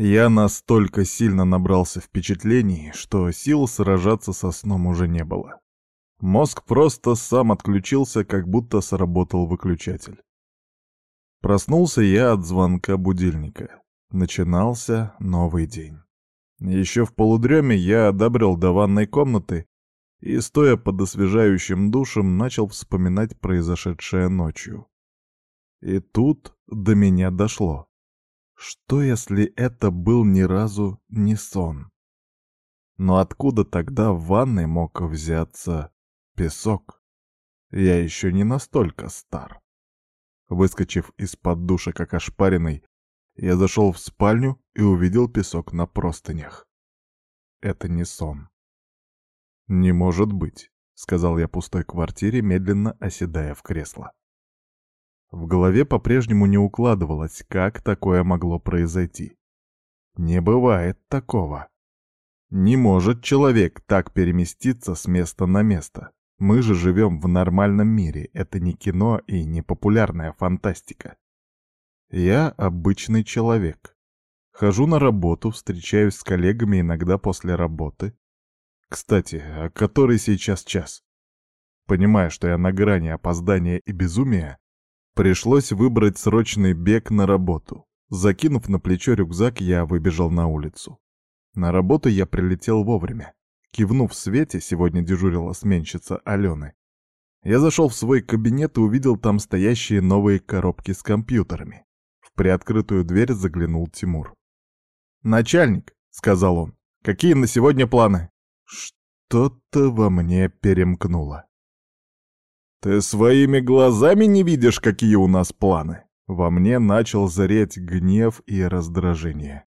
Я настолько сильно набрался впечатлений, что сил сражаться со сном уже не было. Мозг просто сам отключился, как будто сработал выключатель. Проснулся я от звонка будильника. Начинался новый день. Еще в полудреме я одобрел до ванной комнаты и, стоя под освежающим душем, начал вспоминать произошедшее ночью. И тут до меня дошло. Что, если это был ни разу не сон? Но откуда тогда в ванной мог взяться песок? Я еще не настолько стар. Выскочив из-под душа как ошпаренный, я зашел в спальню и увидел песок на простынях. Это не сон. «Не может быть», — сказал я пустой квартире, медленно оседая в кресло. В голове по-прежнему не укладывалось, как такое могло произойти. Не бывает такого. Не может человек так переместиться с места на место. Мы же живем в нормальном мире, это не кино и не популярная фантастика. Я обычный человек. Хожу на работу, встречаюсь с коллегами иногда после работы. Кстати, а который сейчас час? Понимая, что я на грани опоздания и безумия, пришлось выбрать срочный бег на работу. Закинув на плечо рюкзак, я выбежал на улицу. На работу я прилетел вовремя. Кивнув Свете, сегодня дежурила сменщица Алены, я зашел в свой кабинет и увидел там стоящие новые коробки с компьютерами приоткрытую дверь заглянул Тимур. «Начальник», — сказал он, — «какие на сегодня планы?» Что-то во мне перемкнуло. «Ты своими глазами не видишь, какие у нас планы?» Во мне начал зареть гнев и раздражение.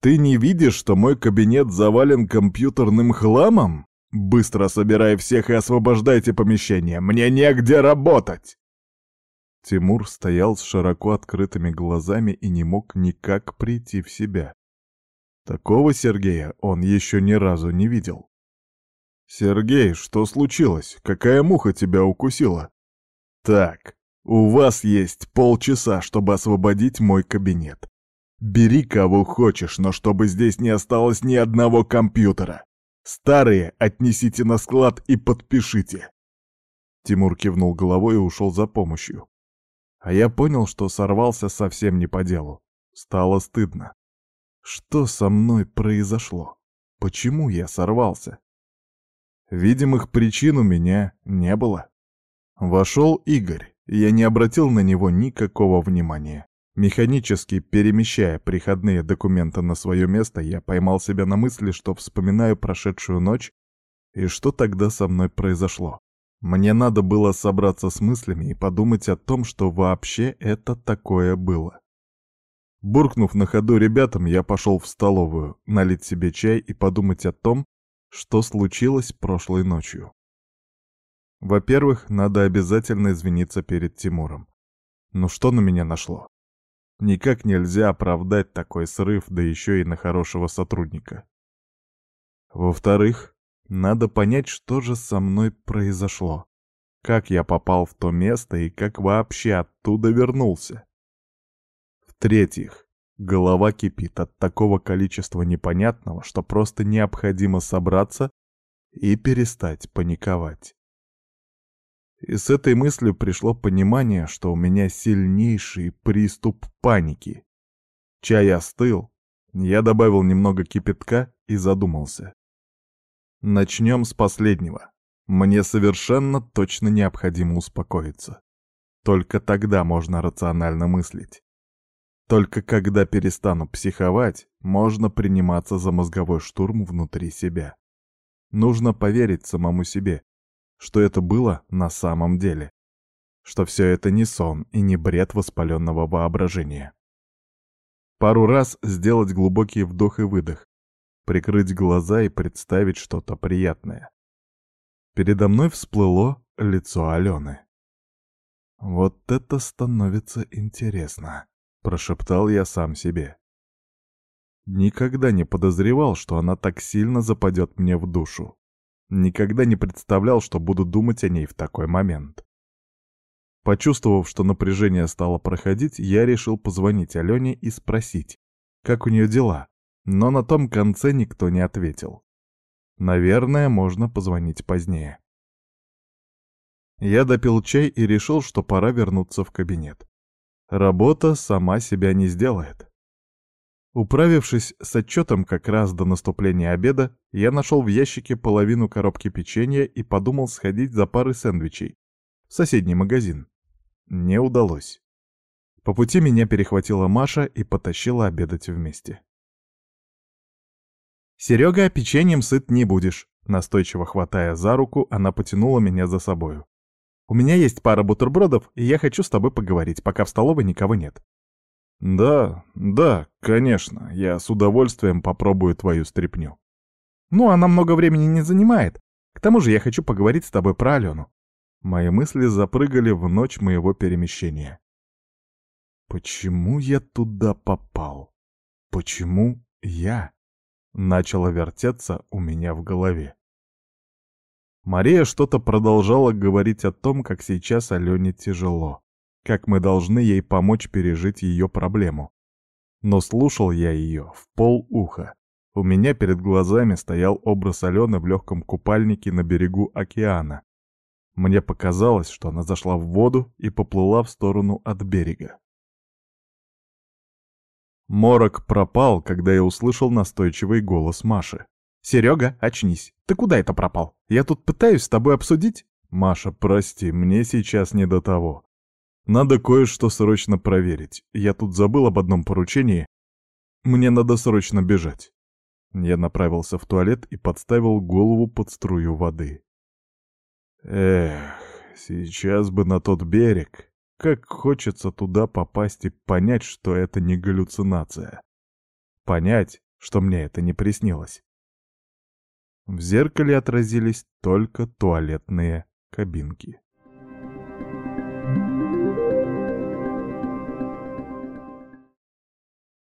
«Ты не видишь, что мой кабинет завален компьютерным хламом? Быстро собирай всех и освобождайте помещение, мне негде работать!» Тимур стоял с широко открытыми глазами и не мог никак прийти в себя. Такого Сергея он еще ни разу не видел. «Сергей, что случилось? Какая муха тебя укусила?» «Так, у вас есть полчаса, чтобы освободить мой кабинет. Бери кого хочешь, но чтобы здесь не осталось ни одного компьютера. Старые отнесите на склад и подпишите». Тимур кивнул головой и ушел за помощью. А я понял, что сорвался совсем не по делу. Стало стыдно. Что со мной произошло? Почему я сорвался? Видимых причин у меня не было. Вошел Игорь, я не обратил на него никакого внимания. Механически перемещая приходные документы на свое место, я поймал себя на мысли, что вспоминаю прошедшую ночь и что тогда со мной произошло. Мне надо было собраться с мыслями и подумать о том, что вообще это такое было. Буркнув на ходу ребятам, я пошел в столовую, налить себе чай и подумать о том, что случилось прошлой ночью. Во-первых, надо обязательно извиниться перед Тимуром. Ну что на меня нашло? Никак нельзя оправдать такой срыв, да еще и на хорошего сотрудника. Во-вторых, надо понять, что же со мной произошло. Как я попал в то место и как вообще оттуда вернулся. В-третьих, голова кипит от такого количества непонятного, что просто необходимо собраться и перестать паниковать. И с этой мыслью пришло понимание, что у меня сильнейший приступ паники. Чай остыл, я добавил немного кипятка и задумался. Начнем с последнего. Мне совершенно точно необходимо успокоиться. Только тогда можно рационально мыслить. Только когда перестану психовать, можно приниматься за мозговой штурм внутри себя. Нужно поверить самому себе, что это было на самом деле. Что все это не сон и не бред воспаленного воображения. Пару раз сделать глубокий вдох и выдох, прикрыть глаза и представить что-то приятное. Передо мной всплыло лицо Алены. «Вот это становится интересно», — прошептал я сам себе. Никогда не подозревал, что она так сильно западет мне в душу. Никогда не представлял, что буду думать о ней в такой момент. Почувствовав, что напряжение стало проходить, я решил позвонить Алене и спросить, как у нее дела, но на том конце никто не ответил. Наверное, можно позвонить позднее. Я допил чай и решил, что пора вернуться в кабинет. Работа сама себя не сделает. Управившись с отчетом как раз до наступления обеда, я нашел в ящике половину коробки печенья и подумал сходить за парой сэндвичей в соседний магазин. Не удалось. По пути меня перехватила Маша и потащила обедать вместе. «Серега, печеньем сыт не будешь», — настойчиво хватая за руку, она потянула меня за собою. У меня есть пара бутербродов, и я хочу с тобой поговорить, пока в столовой никого нет». «Да, да, конечно, я с удовольствием попробую твою стряпню». «Ну, она много времени не занимает. К тому же я хочу поговорить с тобой про Алену». Мои мысли запрыгали в ночь моего перемещения. «Почему я туда попал? Почему я?» Начало вертеться у меня в голове. Мария что-то продолжала говорить о том, как сейчас Алене тяжело, как мы должны ей помочь пережить ее проблему. Но слушал я ее в полуха. У меня перед глазами стоял образ Алены в легком купальнике на берегу океана. Мне показалось, что она зашла в воду и поплыла в сторону от берега. Морок пропал, когда я услышал настойчивый голос Маши. «Серега, очнись. Ты куда это пропал? Я тут пытаюсь с тобой обсудить...» «Маша, прости, мне сейчас не до того. Надо кое-что срочно проверить. Я тут забыл об одном поручении. Мне надо срочно бежать». Я направился в туалет и подставил голову под струю воды. Эх, сейчас бы на тот берег. Как хочется туда попасть и понять, что это не галлюцинация. Понять, что мне это не приснилось. В зеркале отразились только туалетные кабинки.